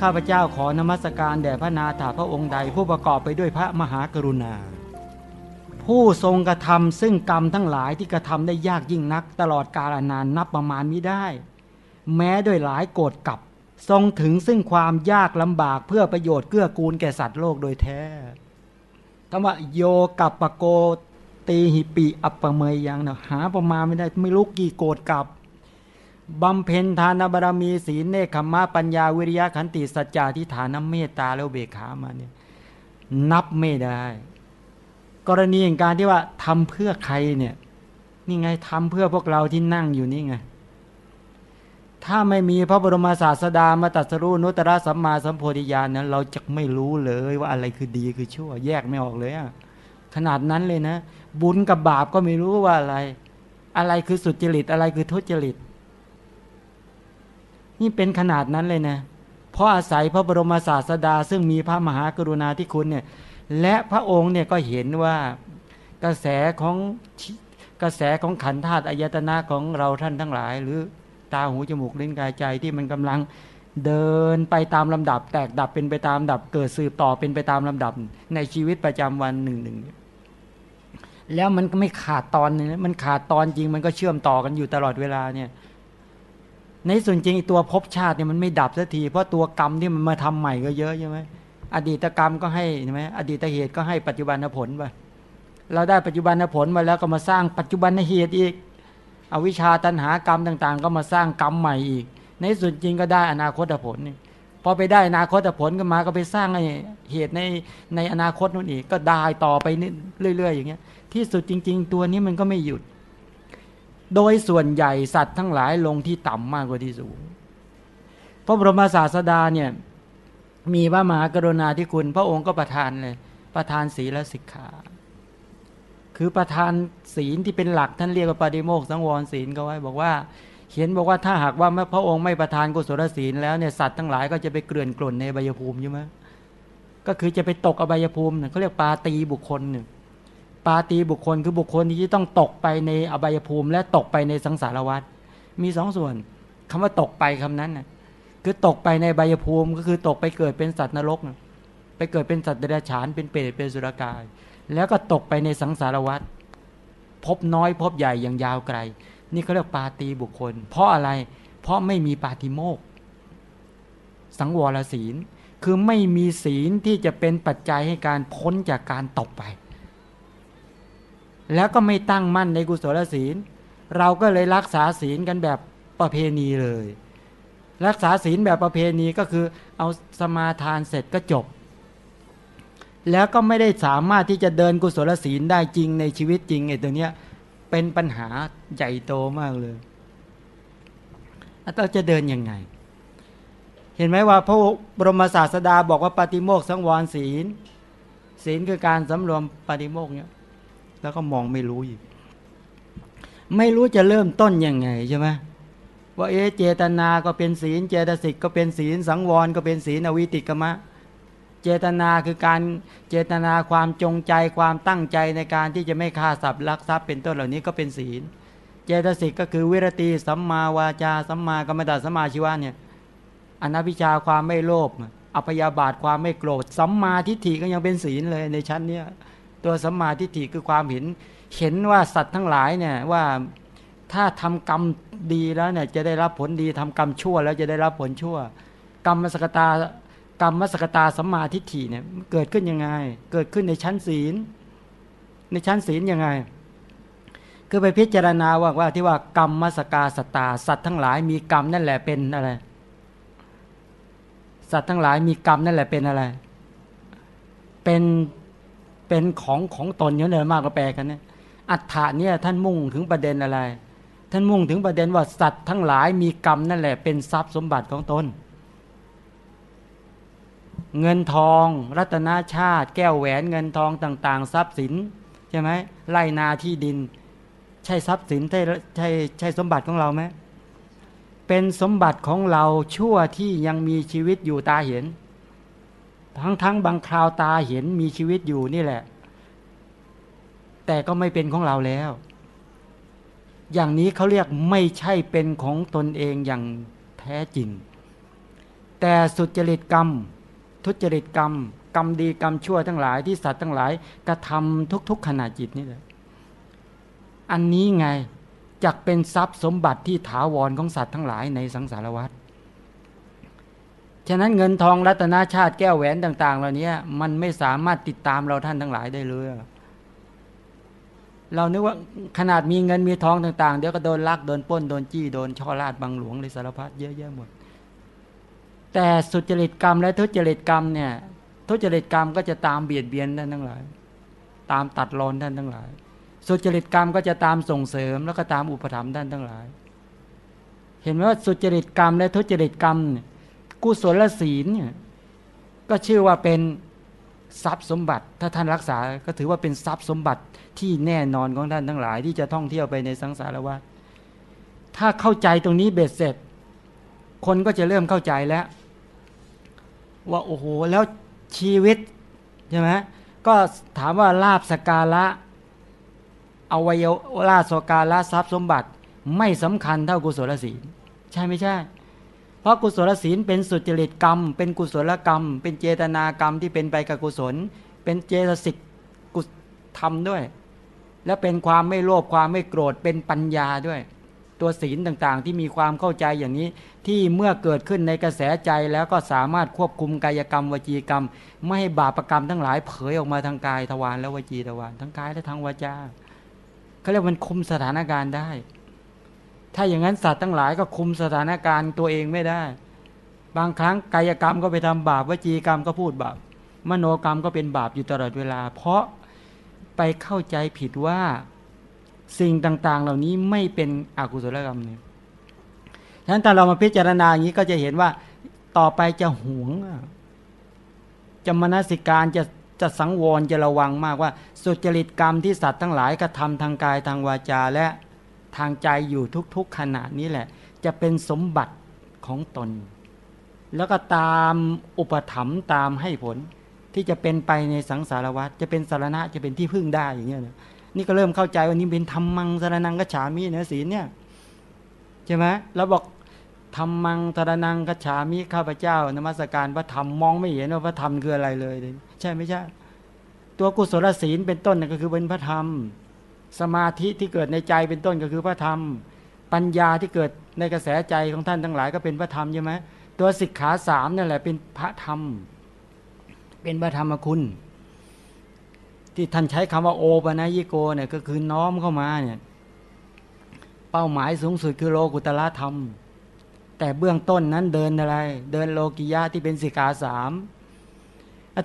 ข้าพเจ้าขอนมัสการแด่พระนาถาพระองค์ใดผู้ประกอบไปด้วยพระมหากรุณา ผู้ทรงกระทำซึ่งกรรมทั้งหลายที่กระทำได้ยากยิ่งนัก ตลอดกาลนานนับประมาณมิได้ แม้ด้วยหลายโกรธกับ ทรงถึงซึ่งความยากลำบากเพื่อประโยชน์เกื้อกูลแก่สัตว์โลกโดยแท้คำว่าโยกับปโกตีหิปิอัปปเมยยังนะหาประมาณไม่ได้ไม่รู้กี่โกรธกับ บำเพ็ญทานบารมีศีลเนคขมะปัญญาวิริยะขันติสัจจะทิฏฐานเมตตาแล้วเบขามาเนี่ยนับไม่ได้ กรณีอย่างการที่ว่าทำเพื่อใครเนี่ยนี่ไงทำเพื่อพวกเราที่นั่งอยู่นี่ไงถ้าไม่มีพระบรมศาสดามาตัดสรู้นุตตรสัมมาสัมโพธิญาณนั้น เราจะไม่รู้เลยว่าอะไรคือดีคือชั่ว แยกไม่ออกเลยอะขนาดนั้นเลยนะ บุญกับบาปก็ไม่รู้ว่าอะไร อะไรคือสุจริตอะไรคือทุจริต นี่เป็นขนาดนั้นเลยนะเพราะอาศัยพระบรมศาสดา ซึ่งมีพระมหากรุณาธิคุณเนี่ยและพระองค์เนี่ยก็เห็นว่ากระแสของกระแสของขันธาตุอายตนะของเราท่านทั้งหลาย หรือตาหูจมูกลิ้นกายใจที่มันกำลังเดินไปตามลำดับ แตกดับเป็นไปตามดับ เกิดสืบต่อเป็นไปตามลำดับ ในชีวิตประจำวันหนึ่งหนึ่งแล้วมันก็ไม่ขาดตอนนึงมันขาดตอนจริงมันก็เชื่อมต่อกันอยู่ตลอดเวลาเนี่ย ในส่วนจริงตัวภพชาติเนี่ยมันไม่ดับสักที เพราะตัวกรรมที่มันมาทำใหม่ก็เยอะใช่ไหมอดีตกรรมก็ให้ใช่ไหมอดีตเหตุก็ให้ปัจจุบันผลไปเราได้ปัจจุบันผลมาแล้วก็มาสร้างปัจจุบันเหตุอีก อวิชชาตันหากรรมต่าง ๆ ก็มาสร้างกรรมใหม่อีก ในส่วนจริงก็ได้อนาคตผลนี่พอไปได้อนาคตผลก็มาก็ไปสร้างเหตุในในอนาคตนู่นอีกก็ได้ต่อไปเรื่อยๆอย่างเงี้ย ที่สุดจริง ๆ ตัวนี้มันก็ไม่หยุด โดยส่วนใหญ่สัตว์ทั้งหลายลงที่ต่ำมากกว่าที่สูง พระบรมศาสดาเนี่ยมีพระมหากรุณาธิคุณพระองค์ก็ประทานเลย ประทานศีลสิกขา คือประทานศีลที่เป็นหลักท่านเรียกว่าปฏิโมกสังวรศีลก็ไว้บอกว่าเขียนบอกว่าถ้าหากว่าพระองค์ไม่ประทานกุศลศีลแล้วเนี่ยสัตว์ทั้งหลายก็จะไปเกลื่อนกล่นในใบยภูมิใช่ไหมก็คือจะไปตกอบายภูมิเขาเรียกปาตีบุคคลหนึ่ง ปาตีบุคคลคือบุคคลที่ต้องตกไปในอบายภูมิ และตกไปในสังสารวัฏมีสองส่วนคำว่าตกไปคำนั้นนะคือตกไปในบายภูมิ ก็คือตกไปเกิดเป็นสัตว์นรกนะไปเกิดเป็นสัตว์เดรัจฉานเป็นเปรตเป็นสุรกาย แล้วก็ตกไปในสังสารวัฏพบน้อยพบใหญ่อย่างยาวไกล นี่เขาเรียกปาตีบุคคล เพราะอะไร เพราะไม่มีปาติโมกสังวรศีล คือไม่มีศีลที่จะเป็นปัจจัยให้การพ้นจากการตกไป แล้วก็ไม่ตั้งมั่นในกุศลศีล เราก็เลยรักษาศีลกันแบบประเพณีเลย รักษาศีลแบบประเพณีก็คือเอาสมาทานเสร็จก็จบ แล้วก็ไม่ได้สามารถที่จะเดินกุศลศีลได้จริงในชีวิตจริงไอ้ตัวเนี้ยเป็นปัญหาใหญ่โตมากเลยเราจะเดินยังไง เห็นไหมว่าพระบรมศาสดาบอกว่าปฏิโมกสังวรศีล ศีลคือการสำรวมปฏิโมกเนี่ย แล้วก็มองไม่รู้อีก ไม่รู้จะเริ่มต้นยังไงใช่ไหมว่าเอเจตนาก็เป็นศีล เจตสิกก็เป็นศีล สังวรก็เป็นศีลอวิติกมะ เจตนาคือการเจตนาความจงใจความตั้งใจในการที่จะไม่ฆ่าสัตว์ลักทรัพย์เป็นต้นเหล่านี้ก็เป็นศีล เจตสิกก็คือวิรติสัมมาวาจาสัมมากรรมตสัมมาชีวะเนี่ยอนัพิชาความไม่โลภอภยาบาทความไม่โกรธสัมมาทิฏฐิก็ยังเป็นศีลเลยในชั้นเนี้ย ตัวสัมมาทิฏฐิคือความเห็น เห็นว่าสัตว์ทั้งหลายเนี่ยว่าถ้าทำกรรมดีแล้วเนี่ยจะได้รับผลดีทำกรรมชั่ว แล้วจะได้รับผลชั่ว กรรมสกตากรรมมสกตาสัมมาทิฏฐิเนี่ยเกิดขึ้นยังไง เกิดขึ้นในชั้นศีล ในชั้นศีลยังไง คือไปพิจารณาว่าว่าที่ว่ากรรมมสกาสตา สัตว์ทั้งหลายมีกรรมนั่นแหละเป็นอะไร สัตว์ทั้งหลายมีกรรมนั่นแหละเป็นอะไร เป็น เป็นของของตนเยอะเลยมากก็แปลกันเนี่ยอัฏฐาเนี่ยท่านมุ่งถึงประเด็นอะไร ท่านมุ่งถึงประเด็นว่าสัตว์ทั้งหลายมีกรรมนั่นแหละ เป็นทรัพย์สมบัติของตน เงินทอง รัตนาชาติ แก้วแหวนเงินทองต่าง ๆ ทรัพย์สินใช่ไหมไรนาที่ดิน ใช่ทรัพย์สินใช่ใช่ใช่สมบัติของเราไหมเป็นสมบัติของเราชั่วที่ยังมีชีวิตอยู่ตาเห็น ทั้งทั้งบางคราวตาเห็นมีชีวิตอยู่นี่แหละ แต่ก็ไม่เป็นของเราแล้ว อย่างนี้เขาเรียกไม่ใช่เป็นของตนเองอย่างแท้จริง แต่สุจริตกรรม ทุจริตกรรม กรรมดีกรรมชั่วทั้งหลายที่สัตว์ทั้งหลายกระทำทุก ๆ ขณะจิตนี่แหละอันนี้ไงจักเป็นทรัพย์สมบัติที่ถาวรของสัตว์ทั้งหลายในสังสารวัฏ ฉะนั้นเงินทองรัตนาชาติแก้วแหวนต่าง ๆ เหล่านี้มันไม่สามารถติดตามเราท่านทั้งหลายได้เลย เรานึกว่าขนาดมีเงินมีทองต่างๆ เดี๋ยวก็โดนลักโดนป้นโดนจี้โดนช่อราดบังหลวงเลยสารพัดเยอะแยะหมด แต่สุจริตกรรมและทุจริตกรรมเนี่ย ทุจริตกรรมก็จะตามเบียดเบียนท่านทั้งหลาย ตามตัดรอนท่านทั้งหลาย สุจริตกรรมก็จะตามส่งเสริมแล้วก็ตามอุปถัมภ์ท่านทั้งหลาย เห็นไหมว่าสุจริตกรรมและทุจริตกรรม กุศลศีลเนี่ยก็ชื่อว่าเป็นทรัพย์สมบัติ ถ้าท่านรักษาก็ถือว่าเป็นทรัพย์สมบัติที่แน่นอนของท่านทั้งหลาย ที่จะท่องเที่ยวไปในสังสารวัฏถ้าเข้าใจตรงนี้เบ็ดเสร็จ คนก็จะเริ่มเข้าใจแล้ว ว่าโอ้โหแล้วชีวิตใช่ไหมก็ถามว่าลาบสการะอวัยวราสการะทรัพย์สมบัติ ไม่สำคัญเท่ากุศลศีลใช่ไม่ใช่ เพราะกุศลศีลเป็นสุจริตกรรม เป็นกุศลกรรม เป็นเจตนากรรมที่เป็นไปกับกุศล เป็นเจตสิกกุศธรรมด้วย และเป็นความไม่โลภความไม่โกรธเป็นปัญญาด้วย ตัวศีลต่างๆ ที่มีความเข้าใจอย่างนี้ ที่เมื่อเกิดขึ้นในกระแสใจแล้วก็สามารถควบคุมกายกรรมวจีกรรม ไม่ให้บาปรกรรมทั้งหลายเผยออกมาทางกายทวารและวจีทวารทั้งกายและทางวาจาเขาเรียกมันคุมสถานการณ์ได้ ถ้าอย่างนั้นสัตว์ทั้งหลายก็คุมสถานการณ์ตัวเองไม่ได้ บางครั้งกายกรรมก็ไปทำบาปวจีกรรมก็พูดบาปมโนกรรมก็เป็นบาปอยู่ตลอดเวลา เพราะไปเข้าใจผิดว่าสิ่งต่าง ๆ เหล่านี้ไม่เป็นอกุศลกรรมเนี่ยฉะนั้นถ้าเรามาพิจารณาอย่างนี้ก็จะเห็นว่าต่อไปจะหวงจะมนสิการจะจะสังวรจะระวังมากว่า สุจริตกรรมที่สัตว์ทั้งหลายกระทำทางกายทางวาจาและ ทางใจอยู่ทุกๆขณะนี้แหละ จะเป็นสมบัติของตน แล้วก็ตามอุปถัมภ์ตามให้ผลที่จะเป็นไปในสังสารวัฏจะเป็นสารณะจะเป็นที่พึ่งได้อย่างเงี้ยนี่ก็เริ่มเข้าใจว่านี่เป็นธรรมังสารนังกัจฉามิเนื้อศีลเนี่ยใช่ไหมเราบอกธรรมังสารนังกัจฉามิข้าพเจ้านมัสการพระธรรมมองไม่เห็นว่าพระธรรมคืออะไรเลย ใช่ไม่ใช่ ตัวกุศลศีลเป็นต้นก็คือเป็นพระธรรม สมาธิที่เกิดในใจเป็นต้นก็คือพระธรรม ปัญญาที่เกิดในกระแสใจของท่านทั้งหลายก็เป็นพระธรรมใช่ไหมตัวสิกขาสามนั่นแหละเป็นพระธรรม เป็นพระธรรมคุณ ที่ท่านใช้คำว่าโอปนะยิโกเนี่ยก็คือน้อมเข้ามาเนี่ยเป้าหมายสูงสุดคือโลกุตละธรรม แต่เบื้องต้นนั้นเดินอะไร เดินโลกิยะที่เป็นสิกขาสาม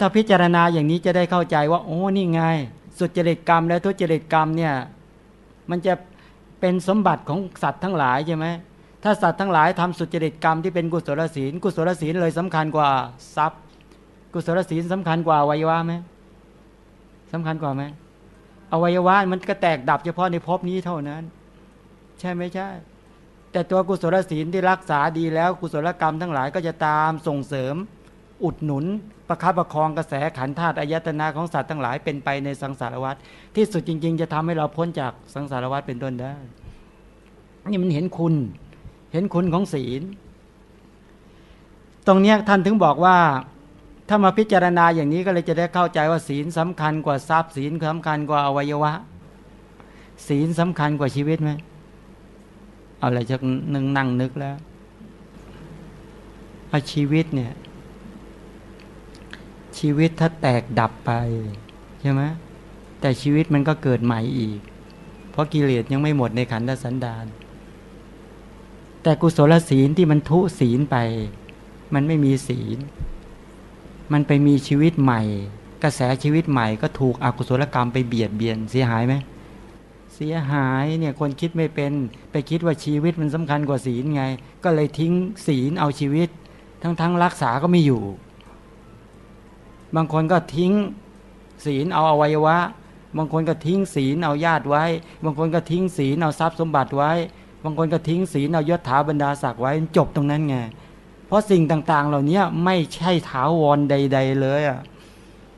ถ้าพิจารณาอย่างนี้จะได้เข้าใจว่า โอ้นี่ไง สุจริตกรรม และทุจริตกรรมเนี่ยมันจะเป็นสมบัติของสัตว์ทั้งหลายใช่ไหมถ้าสัตว์ทั้งหลายทำสุจริตกรรมที่เป็นกุศลศีล กุศลศีลเลยสำคัญกว่าทรัพย์ กุศลศีลสำคัญกว่าวัยวะไหมสำคัญกว่าไหมอวัยวะมันก็แตกดับเฉพาะในภพนี้เท่านั้น ใช่ไหมใช่ แต่ตัวกุศลศีลที่รักษาดีแล้วกุศลกรรมทั้งหลายก็จะตามส่งเสริม อุดหนุน ประคับประคองกระแสขันธาตุอายตนะของสัตว์ทั้งหลายเป็นไปในสังสารวัฏที่สุดจริง ๆ จะทำให้เราพ้นจากสังสารวัฏเป็นต้นได้ นี่มันเห็นคุณ เห็นคุณของศีล ตรงนี้ท่านถึงบอกว่า ถ้ามาพิจารณาอย่างนี้ก็เลยจะได้เข้าใจว่าศีลสำคัญกว่าทรัพย์ศีลสำคัญกว่าอวัยวะ ศีลสำคัญกว่าชีวิตไหมเอาอะไรจะนึ่งนั่งนึกแล้วอาชีวิตเนี่ย ชีวิตถ้าแตกดับไปใช่ไหมแต่ชีวิตมันก็เกิดใหม่อีก เพราะกิเลสยังไม่หมดในขันธสันดานแต่กุศลศีลที่มันทุศีลไป มันไม่มีศีล มันไปมีชีวิตใหม่ กระแสชีวิตใหม่ก็ถูกอกุศลกรรมไปเบียดเบียนเสียหายไหมเสียหายเนี่ยคนคิดไม่เป็น ไปคิดว่าชีวิตมันสำคัญกว่าศีลไง ก็เลยทิ้งศีลเอาชีวิต ทั้งๆรักษาก็ไม่อยู่ บางคนก็ทิ้งศีลเอาอวัยวะ บางคนก็ทิ้งศีลเอาญาติไว้ บางคนก็ทิ้งศีลเอาทรัพย์สมบัติไว้ บางคนก็ทิ้งศีลเอายศถาบรรดาศักดิ์ไว้จบตรงนั้นไง เพราะสิ่งต่างๆ เหล่านี้ไม่ใช่ถาวรใด ๆ เลยอะ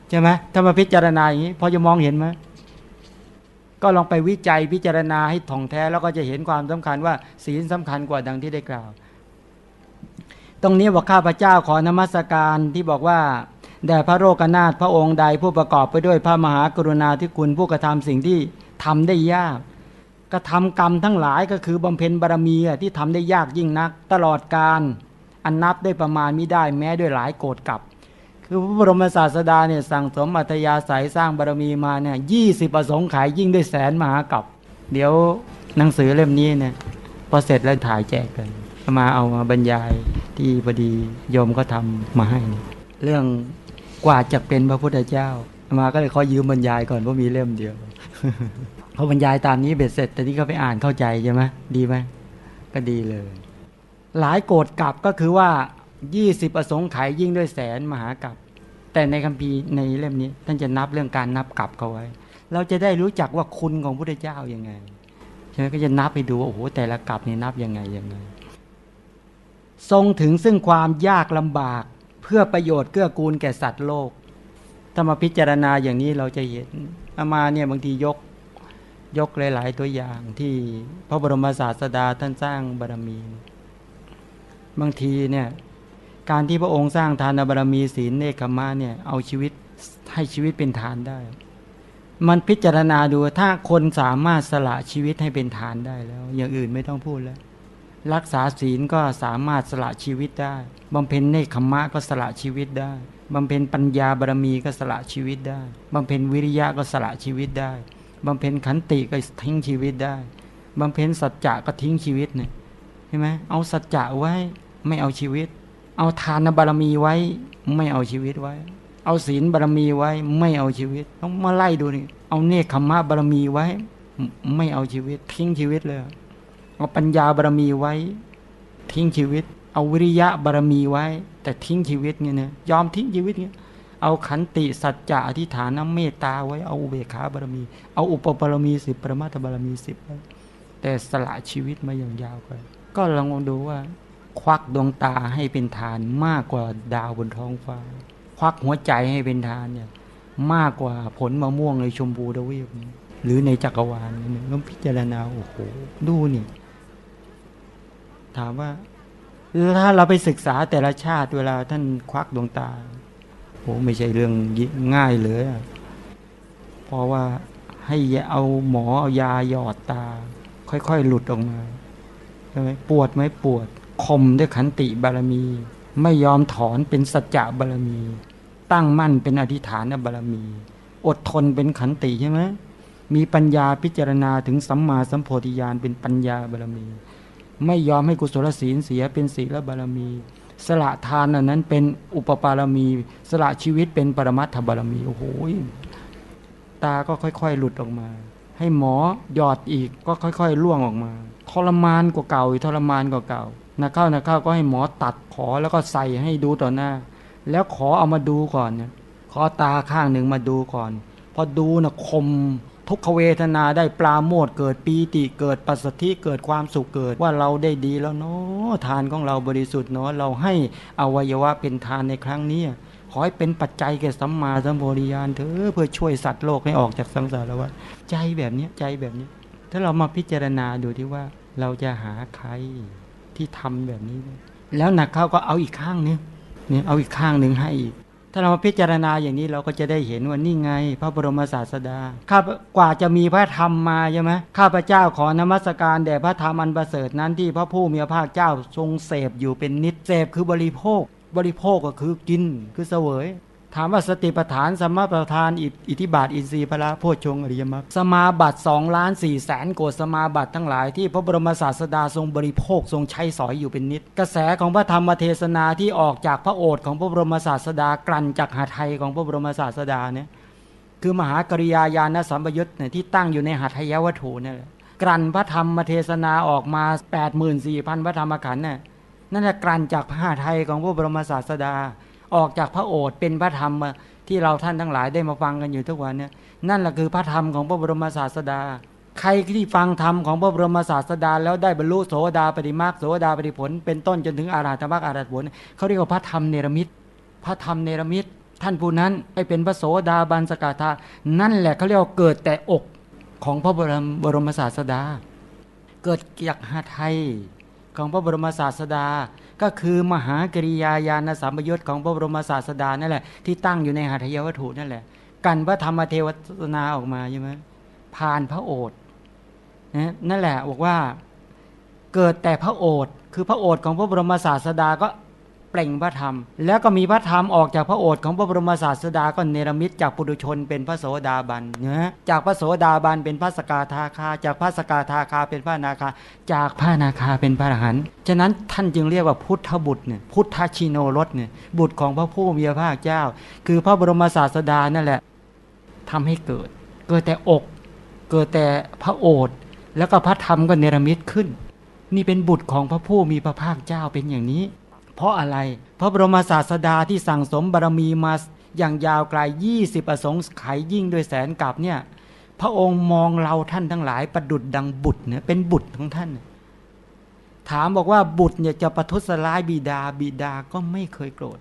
ใช่ไหมถ้ามาพิจารณาอย่างนี้พอจะมองเห็นไหมก็ลองไปวิจัยพิจารณาให้ท่องแท้แล้วก็จะเห็นความสำคัญว่าศีลสำคัญกว่าดังที่ได้กล่าว ตรงนี้บอกข้าพเจ้าขอนมัสการที่บอกว่า แด่พระโรกนาถพระองค์ใดผู้ประกอบไปด้วยพระมหากรุณาธิคุณผู้กระทำสิ่งที่ทำได้ยาก กระทำกรรมทั้งหลายก็คือบำเพ็ญบารมีที่ทำได้ยากยิ่งนัก ตลอดการอันนับได้ประมาณมิได้แม้ด้วยหลายโกรธกับ คือพระบรมศาสดาเนี่ยสั่งสมอัธยาศัยสร้างบารมีมาเนี่ยยี่สิบประสงค์ขายยิ่งด้วยแสนมหากับ เดี๋ยวหนังสือเล่มนี้เนี่ยพอเสร็จแล้วถ่ายแจกกันมาเอามาบรรยายที่พอดีโยมก็ทำมาให้ เรื่อง กว่าจะเป็นพระพุทธเจ้า มาก็เลยขอยืมบรรยายก่อนเพราะมีเล่มเดียวเขาบรรยายตามนี้เบ็ดเสร็จ แต่นี่ก็ไปอ่านเข้าใจใช่ไหมดีไหมก็ดีเลย หลายโกรธกลับก็คือว่ายี่สิบประสงค์ไขยยิ่งด้วยแสนมหากรัปแต่ในคัมภีร์ในเล่มนี้ ท่านจะนับเรื่องการนับกลับเขาไว้ เราจะได้รู้จักว่าคุณของพระเจ้ายังไงใช่ไหมก็จะนับไปดูว่าโอ้โหแต่ละกลับนี่นับยังไงยังไง ทรงถึงซึ่งความยากลำบาก พื่อประโยชน์เกื้อกูลแก่สัตว์โลก ถ้ามาพิจารณาอย่างนี้เราจะเห็นอามาเนี่ยบางทียกยกหลาย ๆ ตัวอย่างที่พระบรมศาสดาท่านสร้างบารรมี บางทีเนี่ยการที่พระองค์สร้างทานบารรมีศีลเนคขมาเนี่ยเอาชีวิตให้ชีวิตเป็นทานได้ มันพิจารณาดูถ้าคนสามารถสละชีวิตให้เป็นทานได้แล้ว อย่างอื่นไม่ต้องพูดแล้ว รักษาศีลก็สามารถสละชีวิตได้ บำเพ็ญเนคขมะก็สละชีวิตได้บำเพ็ญปัญญาบารมีก็สละชีวิตได้บำเพ็ญวิริยะก็สละชีวิตได้บำเพ็ญขันติก็ทิ้งชีวิตได้บำเพ็ญสัจจะก็ทิ้งชีวิตเนี่ยใช่ไหมเอาสัจจะไว้ไม่เอาชีวิต เอาทานบารมีไว้ไม่เอาชีวิตไว้ เอาศีลบารมีไว้ไม่เอาชีวิต ต้องมาไล่ดูนี่เอาเนคขมะบารมีไว้ ไม่เอาชีวิต ทิ้งชีวิตเลยเอาปัญญาบารมีไว้ ทิ้งชีวิต เอาวิริยะบารมีไว้ แต่ทิ้งชีวิตเนี่ยนะยอมทิ้งชีวิตเนี่ยเอาขันติสัจจะอธิษฐานเมตตาไว้เอาอุเบกขาบารมี เอาอุปบารมีสิบปรมัตถบารมีสิบไว้แต่สละชีวิตมาอย่างยาวไปก็ลองดูว่า ควักดวงตาให้เป็นทานมากกว่าดาวบนท้องฟ้า ควักหัวใจให้เป็นทานเนี่ยมากกว่าผลมะม่วงในชมพูทวีปหรือในจักรวาลนี่ต้องพิจารณาโอ้โหดูนี่ถามว่า ถ้าเราไปศึกษาแต่ละชาติเวลาท่านควักดวงตาโอ้ไม่ใช่เรื่องง่ายเลยเพราะว่าให้เอาหมอเอายาหยอดตา ค่อยๆหลุดออกมาใช่ไหมปวดไหมปวดคมด้วยขันติบารมี ไม่ยอมถอนเป็นสัจจะบารมี ตั้งมั่นเป็นอธิษฐานบารมี อดทนเป็นขันติใช่ไหมมีปัญญาพิจารณาถึงสัมมาสัมโพธิญาณเป็นปัญญาบารมี ไม่ยอมให้กุศลศีลเสียเป็นศีลบารมี สละทานอันนั้นเป็นอุปปารมี สละชีวิตเป็นปรมัตถบารมีโอ้โหตาก็ค่อยๆ หลุดออกมา ให้หมอหยอดอีกก็ค่อยๆล่วงออกมาทรมานกว่าเก่าทรมานกว่าเก่านักเข้านักเข้าก็ให้หมอตัดขอแล้วก็ใส่ให้ดูต่อหน้า แล้วขอเอามาดูก่อนเนี่ยขอตาข้างหนึ่งมาดูก่อน พอดูนะคม ทุกขเวทนาได้ปลาโมดเกิดปีติเกิดปัสสธิเกิดความสุขเกิดว่าเราได้ดีแล้วเนาะทานของเราบริสุทธิ์เนาะเราให้อวัยวะเป็นทานในครั้งนี้ขอให้เป็นปัจจัยแก่สัมมาสัมโพธิญาณเถอะเพื่อช่วยสัตว์โลกให้ออกจากสังสารวัฏใจแบบนี้ใจแบบนี้ ถ้าเรามาพิจารณาดูที่ว่าเราจะหาใครที่ทำแบบนี้ แล้วหนักเข้าก็เอาอีกข้างนึงเนี่ยเอาอีกข้างหนึ่งให้อีก ถ้าเรามาพิจารณาอย่างนี้เราก็จะได้เห็นว่านี่ไง พระบรมศาสดาข้ากว่าจะมีพระธรรมมาใช่ไหมข้าพระเจ้าขอนมัสการแด่พระธรรมอันประเสริฐนั้นที่พระผู้มีพระภาคเจ้าทรงเสพอยู่เป็นนิดเสพคือบริโภค บริโภคก็คือกินคือเสวย ถามว่าสติปัฏฐานสมาประธานอิทธิบาทอินทรีย์พระโพชงอริยมรรคสมาบัติสองล้านสี่แสนโกสมาบัติทั้งหลายที่พระบรมศาสดาทรงบริโภคทรงใช้สอยอยู่เป็นนิด กระแสของพระธรรมเทศนาที่ออกจากพระโอษฐ์ของพระบรมศาสดากลั่นจากหาไทยของพระบรมศาสดาเนี่ยคือมหากริยาญาณสัมปยุตเนี่ยที่ตั้งอยู่ในหัตถยวัตถุนี่แหละกลั่นพระธรรมเทศนาออกมา8 4 0 0 0พระธรรมขันธ์น่ะนั่นแหละกลั่นจากพระไทยของพระบรมศาสดา ออกจากพระโอษฐ์เป็นพระธรรมที่เราท่านทั้งหลายได้มาฟังกันอยู่ทุกวันเนี่ยนั่นแหละคือพระธรรมของพระบรมศาสดา ใครที่ฟังธรรมของพระบรมศาสดา แล้วได้บรรลุโสดาปฏิมาโสดาปฏิผล เป็นต้นจนถึงอาราธมรรคอาราธผลเขาเรียกว่าพระธรรมเนรมิตพระธรรมเนรมิตท่านผู้นั้นให้เป็นพระโสดาบันสกทานั่นแหละเขาเรียกว่าเกิดแต่อกของพระบรมบรมศาสดา เกิดจากหาไทย ของพระบรมศาสดา ก็คือมหากริยาญาณสามยศของพระบรมศาสดานั่นแหละที่ตั้งอยู่ในหัตถยวัตถุนั่นแหละ กันพระธรรมเทวนาออกมาใช่ไหมผ่านพระโอษฐ์นะนั่นแหละบอกว่าเกิดแต่พระโอษฐ์คือพระโอษฐ์ของพระบรมศาสดาก็ เปล่งพระธรรม แล้วก็มีพระธรรมออกจากพระโอษฐ์ของพระบรมศาสดาก็เนรมิตจากปุถุชนเป็นพระโสดาบันเนะจากพระโสดาบันเป็นพระสกาทาคา จากพระสกาทาคาเป็นพระนาคา จากพระนาคาเป็นพระอรหันต์ฉะนั้นท่านจึงเรียกว่าพุทธบุตรเนี่ยพุทธชิโนรสเนี่ยบุตรของพระผู้มีพระภาคเจ้า คือพระบรมศาสดานั่นแหละทำให้เกิด เกิดแต่อก เกิดแต่พระโอษฐ์แล้วก็พระธรรมก็เนรมิตขึ้น นี่เป็นบุตรของพระผู้มีพระภาคเจ้าเป็นอย่างนี้ เพราะอะไร เพราะบรมศาสดาที่สั่งสมบารมีมาอย่างยาวไกลยี่สิบประสงค์ไขยิ่งด้วยแสนกับเนี่ย พระองค์มองเราท่านทั้งหลายประดุดดังบุตรเนี่ยเป็นบุตรของท่าน ถามบอกว่าบุตรเนี่ยจะประทุษร้ายบิดาบิดาก็ไม่เคยโกรธ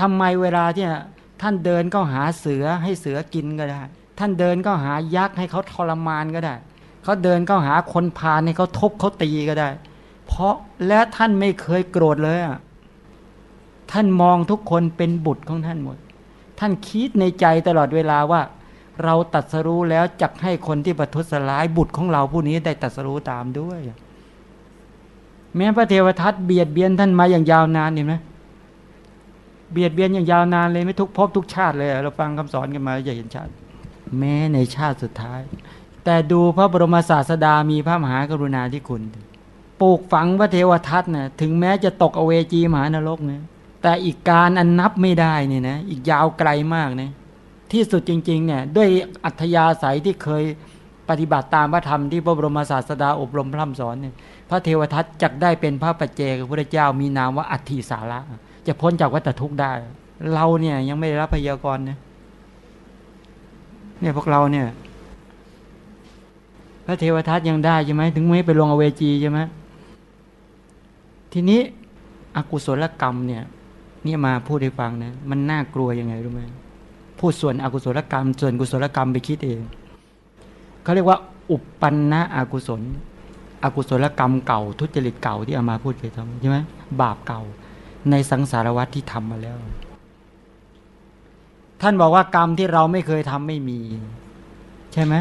ทำไมเวลาที่ท่านเดินก็หาเสือให้เสือกินก็ได้ ท่านเดินก็หายักษ์ให้เขาทรมานก็ได้ เขาเดินก็หาคนพาลให้เขาทบเขาตีก็ได้ เพราะและท่านไม่เคยโกรธเลยอะท่านมองทุกคนเป็นบุตรของท่านหมด ท่านคิดในใจตลอดเวลาว่า เราตัดสรู้แล้วจักให้คนที่ประทุษร้ายบุตรของเราผู้นี้ได้ตัดสรู้ตามด้วย แม้พระเทวทัตเบียดเบียนท่านมาอย่างยาวนานเห็นไหมเบียดเบียนอย่างยาวนานเลยไม่ทุกภพทุกชาติเลย เราฟังคำสอนกันมาอย่าเห็นชาติ แม้ในชาติสุดท้าย แต่ดูพระบรมศาสดามีพระมหากรุณาธิคุณ ปลูกฝังพระเทวทัตนะ่ะถึงแม้จะตกอเวจีมหานรกนะแต่อีกการอันนับไม่ได้เนี่ยนะอีกยาวไกลมากนะที่สุดจริงๆเนี่ยด้วยอัธยาศัยที่เคยปฏิบัติตามพระธรรมที่พระบรมศาสดาอบรมพร่ำสอนเนี่ยพระเทวทัตจักได้เป็นพระปัจเจกพระเจ้ามีนามว่าอัติสาระ จะพ้นจากวัฏทุกข์ได้ เราเนี่ยยังไม่ได้รับพยากรณ์นี่ยเนี่ยพวกเราเนี่ย พระเทวทัตยังได้ใช่ไหมถึงไม่ไปลงอเวจีใช่ไหม ทีนี้อกุศลกรรมเนี่ยนี่มาพูดให้ฟังนะ มันน่ากลัวยังไงรู้ไหมพูดส่วนอกุศลกรรม ส่วนกุศลกรรมไปคิดเองเขาเรียกว่า อุปปันนะอกุศล อกุศลกรรมเก่า ทุจริตเก่าที่เอามาพูดเคยทำใช่ไหมบาปเก่า ในสังสารวัตที่ทำมาแล้ว ท่านบอกว่ากรรมที่เราไม่เคยทำไม่มี ใช่ไหม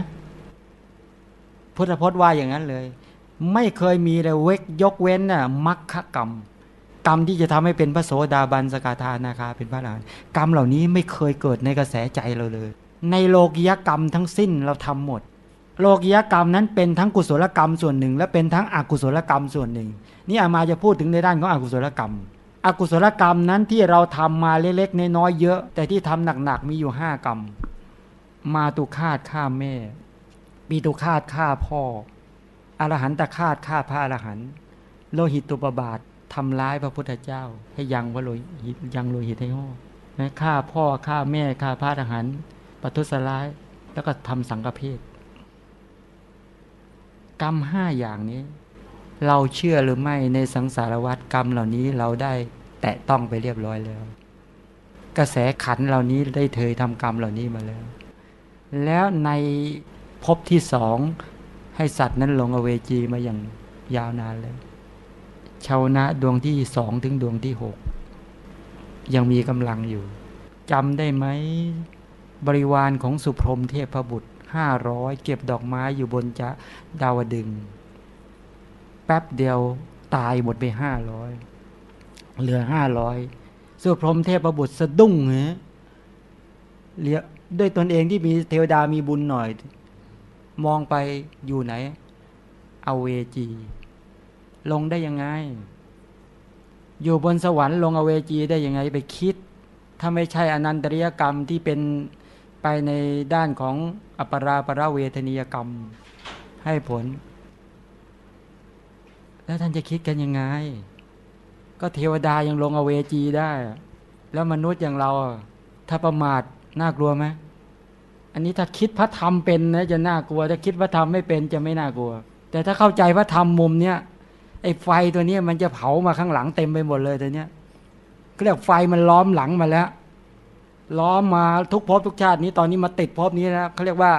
พุทธพจน์ว่าอย่างนั้นเลย ไม่เคยมีเลยเวกยกเว้นน่ะมัคคกรรม กรรมที่จะทำให้เป็นพระโสดาบันสกาธานาคาเป็นพระอรหันต์กรรมเหล่านี้ไม่เคยเกิดในกระแสใจเราเลย ในโลกิยกรรมทั้งสิ้นเราทำหมด โลกิยกรรมนั้นเป็นทั้งกุศลกรรมส่วนหนึ่ง และเป็นทั้งอกุศลกรรมส่วนหนึ่ง นี่อามาจะพูดถึงในด้านของอกุศลกรรม อกุศลกรรมนั้นที่เราทำมาเล็กๆน้อยๆเยอะ แต่ที่ทำหนักๆมีอยู่ห้ากรรม มาตุคาตฆ่าแม่ปีตุคาตฆ่าพ่อ อรหันตคาตฆ่าพระอรหันต์โลหิตตุปบาททำร้ายพระพุทธเจ้า ให้ยังว่าโลหิตยังโลหิตให้ห่อนะฆ่าพ่อฆ่าแม่ฆ่าพระอรหันต์ปทุสร้ายแล้วก็ทำสังฆเพศกรรมห้าอย่างนี้ เราเชื่อหรือไม่ในสังสารวัฏกรรมเหล่านี้เราได้แตะต้องไปเรียบร้อยแล้ว กระแสขันเหล่านี้ได้เทยทำกรรมเหล่านี้มาแล้ว แล้วในภพที่สอง ให้สัตว์นั้นลงอเวจีมาอย่างยาวนานเลยชาวนะดวงที่สองถึงดวงที่หกยังมีกำลังอยู่จำได้ไหมบริวารของสุพรมเทพบุตรห้าร้อยเก็บดอกไม้อยู่บนจะดาวดึง แป๊บเดียวตายหมดไปห้าร้อยเหลือห้าร้อยสุพรมเทพบุตรสะดุ้งเหรอเลี้ยด้วยตนเองที่มีเทวดามีบุญหน่อย มองไปอยู่ไหน เอาเวจี ลงได้ยังไง อยู่บนสวรรค์ลงอเวจีได้ยังไงไปคิด ถ้าไม่ใช่อนันตริยกรรมที่เป็นไปในด้านของอัปราประเวทนียกรรม ให้ผล แล้วท่านจะคิดกันยังไง ก็เทวดายังลงอเวจีได้ แล้วมนุษย์อย่างเรา ถ้าประมาทน่ากลัวไหม อันนี้ถ้าคิดพระธรรมเป็นนะจะน่ากลัว ถ้าคิดพระธรรมไม่เป็นจะไม่น่ากลัว แต่ถ้าเข้าใจพระธรรมมุมเนี้ยไอ้ไฟตัวนี้มันจะเผามาข้างหลังเต็มไปหมดเลยตัวเนี้ยเรียกไฟมันล้อมหลังมาแล้ว ล้อมมาทุกภพทุกชาตินี้ตอนนี้มาติดภพนี้นะเขาเรียกว่า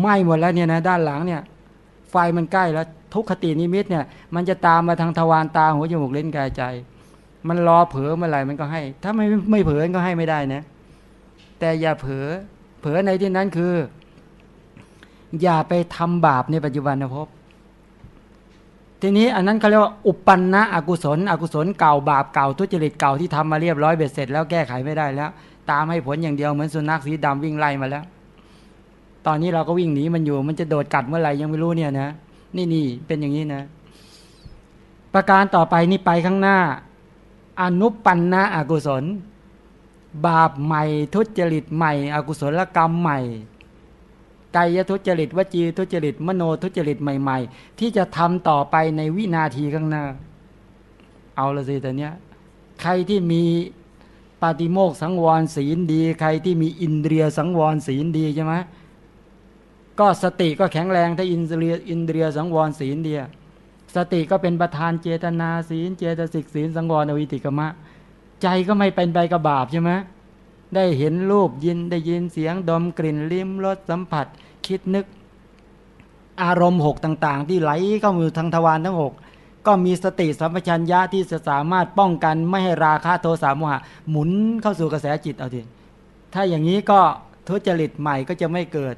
ไหม้หมดแล้วเนี่ยนะด้านหลังเนี่ย ไฟมันใกล้แล้ว ทุกขตินิมิตเนี่ย มันจะตามมาทางทวารตาหัวจมูกเล่นกายใจ มันรอเผลอเมื่อไหร่มันก็ให้ ถ้าไม่ไม่เผลอก็ให้ไม่ได้นะ แต่อย่าเผลอ เผลอในที่นั้นคือ อย่าไปทำบาปในปัจจุบันนะพบทีนี้อันนั้นเขาเรียกว่าอุปันนะอกุศล อกุศลเก่าบาปเก่าทุจริตเก่าที่ทำมาเรียบร้อยเบ็ดเสร็จแล้วแก้ไขไม่ได้แล้ว ตามให้ผลอย่างเดียวเหมือนสุนัขสีดำวิ่งไล่มาแล้ว ตอนนี้เราก็วิ่งหนีมันอยู่ มันจะโดดกัดเมื่อไหร่ยังไม่รู้เนี่ยนะนี่นี่เป็นอย่างนี้นะ ประการต่อไปนี่ไปข้างหน้า อนุปันนะอกุศล บาปใหม่ ทุจริตใหม่ อกุศลกรรมใหม่กายทุจริตวจีทุจริตมโนทุจริตใหม่ ๆ ที่จะทำต่อไปในวินาทีข้างหน้า เอาละสิแต่เนี้ยใครที่มีปาติโมกข์สังวรศีลดี ใครที่มีอินทรีย์สังวรศีลดีใช่ไหมก็สติก็แข็งแรงถ้าอินทรีย์อินทรีย์สังวรศีลดีสติก็เป็นประธานเจตนาศีล เจตสิกศีลสังวรอวีติกกมะ ใจก็ไม่เป็นไปกับบาปใช่ไหมได้เห็นรูปยินได้ยินเสียงดมกลิ่นลิ้มรสสัมผัส คิดนึก อารมณ์หกต่าง ๆ ที่ไหลเข้ามือทางทวารทั้งหกก็มีสติสัมปชัญญะที่จะสามารถป้องกันไม่ให้ราคะโทสะโมหะ หมุนเข้าสู่กระแสจิตเอาทีถ้าอย่างนี้ก็ทุจริตใหม่ก็จะไม่เกิด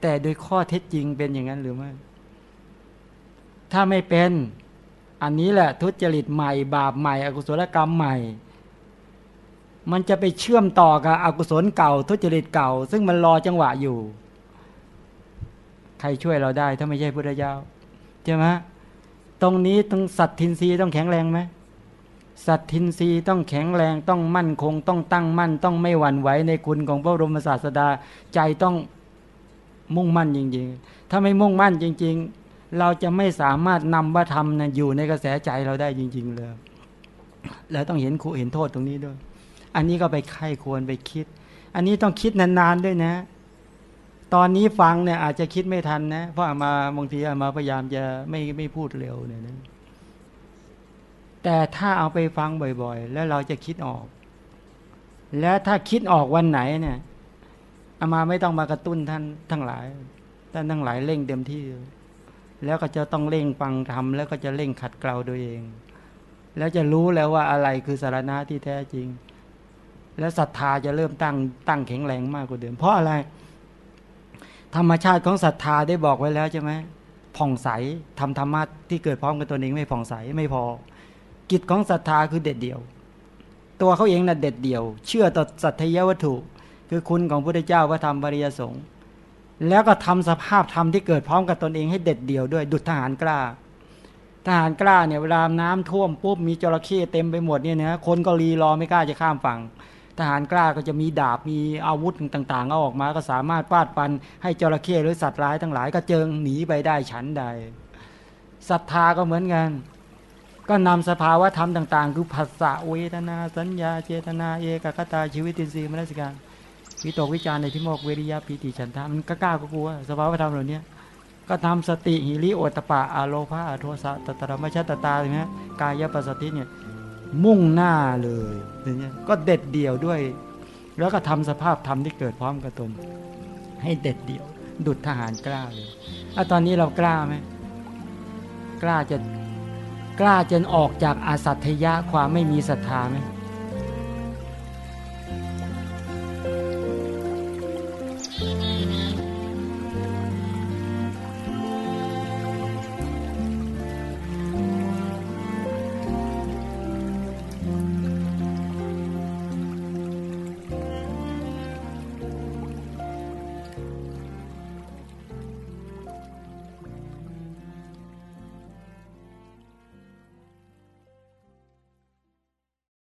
แต่โดยข้อเท็จจริงเป็นอย่างนั้นหรือไม่ถ้าไม่เป็น อันนี้แหละทุจริตใหม่ บาปใหม่ อกุศลกรรมใหม่ มันจะไปเชื่อมต่อกับอกุศลเก่า ทุจริตเก่า ซึ่งมันรอจังหวะอยู่ ใครช่วยเราได้ ถ้าไม่ใช่พุทธเจ้าใช่ไหมตรงนี้ต้องสัตทินรีต้องแข็งแรงไหมสัตทินรีต้องแข็งแรงต้องมั่นคง ต้องตั้งมั่น ต้องไม่หวั่นไหวในคุณของพระบรมศาสดาใจต้องมุ่งมั่นจริง ๆ ถ้าไม่มุ่งมั่นจริง ๆ เราจะไม่สามารถนำว่าธรรมนะอยู่ในกระแสใจเราได้จริง ๆ เลย แล้วต้องเห็นคูเห็นโทษตรงนี้ด้วย อันนี้ก็ไปไข้ควรไปคิด อันนี้ต้องคิดนานๆด้วยนะ ตอนนี้ฟังเนี่ยอาจจะคิดไม่ทันนะ เพราะอามาบางทีอามาพยายามจะไม่ไม่พูดเร็วเนี่ยนะแต่ถ้าเอาไปฟังบ่อยๆ แล้วเราจะคิดออก แล้วถ้าคิดออกวันไหนเนี่ยอามาไม่ต้องมากระตุ้นท่านทั้งหลายท่านทั้งหลายเร่งเต็มที่ แล้วก็จะต้องเร่งฟังทำแล้วก็จะเร่งขัดเกลาตัวเอง แล้วจะรู้แล้วว่าอะไรคือสารณะที่แท้จริง และศรัทธาจะเริ่มตั้งตั้งแข็งแรงมากกว่าเดิม เพราะอะไร ธรรมชาติของศรัทธาได้บอกไว้แล้วใช่ไหมผ่องใสทำธรรมะที่เกิดพร้อมกับตัวเองไม่ผ่องใสไม่พอ กิจของศรัทธาคือเด็ดเดี่ยว ตัวเขาเองน่ะเด็ดเดี่ยว เชื่อต่อสัตยวัตถุ คือคุณของพระพุทธเจ้าพระธรรมบริยสงฆ์แล้วก็ทำสภาพธรรมที่เกิดพร้อมกับตนเองให้เด็ดเดี่ยวด้วยดุจทหารกล้า ทหารกล้าเนี่ยเวลาน้ำท่วมปุ๊บมีจระเข้เต็มไปหมดเนี่ยนะคนก็รีรอไม่กล้าจะข้ามฝั่ง ทหารกล้าก็จะมีดาบมีอาวุธต่างๆเอาออกมาก็สามารถฟาดฟันให้จระเข้หรือสัตว์ร้ายทั้งหลายก็เจิงหนีไปได้ฉันใดศรัทธาก็เหมือนกัน ก็นำสภาวะธรรมต่าง ๆ คือภาษาเวทนา สัญญา เจตนาเอกคตาชีวิตินทรีย์มรสการวิตกวิจารในที่โมกเวริยาปีติฉันทามันก็กล้าก็กลัวสภาวะธรรมเหล่านี้ก็ทำสติหิริโอตปะอโลภาอโทสะตตรมชัตตาใช่ไหมกายปัสสติเนี่ย มุ่งหน้าเลยอย่างเงี้ยก็เด็ดเดี่ยวด้วย แล้วก็ทำสภาพธรรมที่เกิดพร้อมกับตนให้เด็ดเดี่ยว ดุดทหารกล้าเลยอะตอนนี้เรากล้าไหมกล้าจะกล้าจนออกจากอาสัตยะความไม่มีศรัทธาไหม